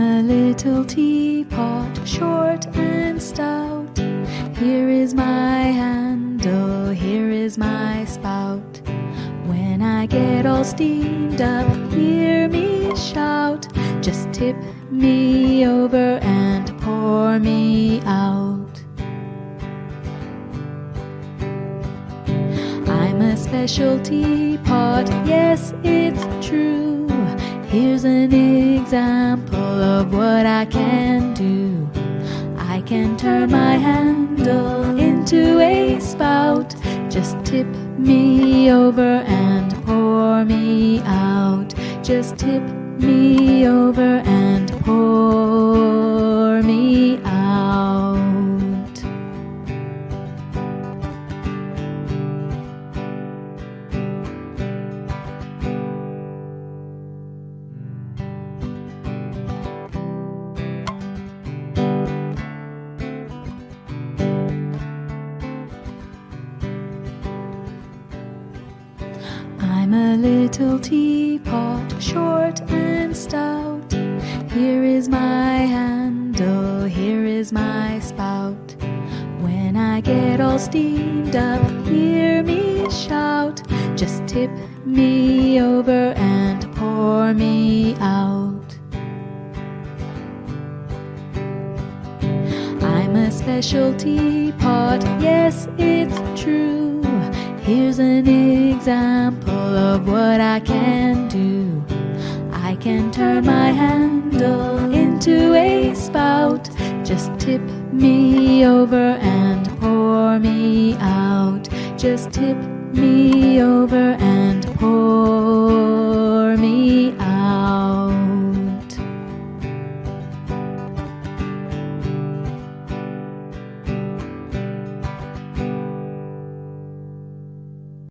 a little teapot, short and stout. Here is my handle, here is my spout. When I get all steamed up, hear me shout. Just tip me over and pour me out. I'm a special teapot, yes, it's true. Here's an example of what I can do. I can turn my handle into a spout. Just tip me over and pour me out. Just tip me over and I'm a little teapot, short and stout. Here is my handle, here is my spout. When I get all steamed up, hear me shout. Just tip me over and pour me out. I'm a special teapot, yes, it's true. Here's an example of what I can do. I can turn my handle into a spout. Just tip me over and pour me out. Just tip me over and pour.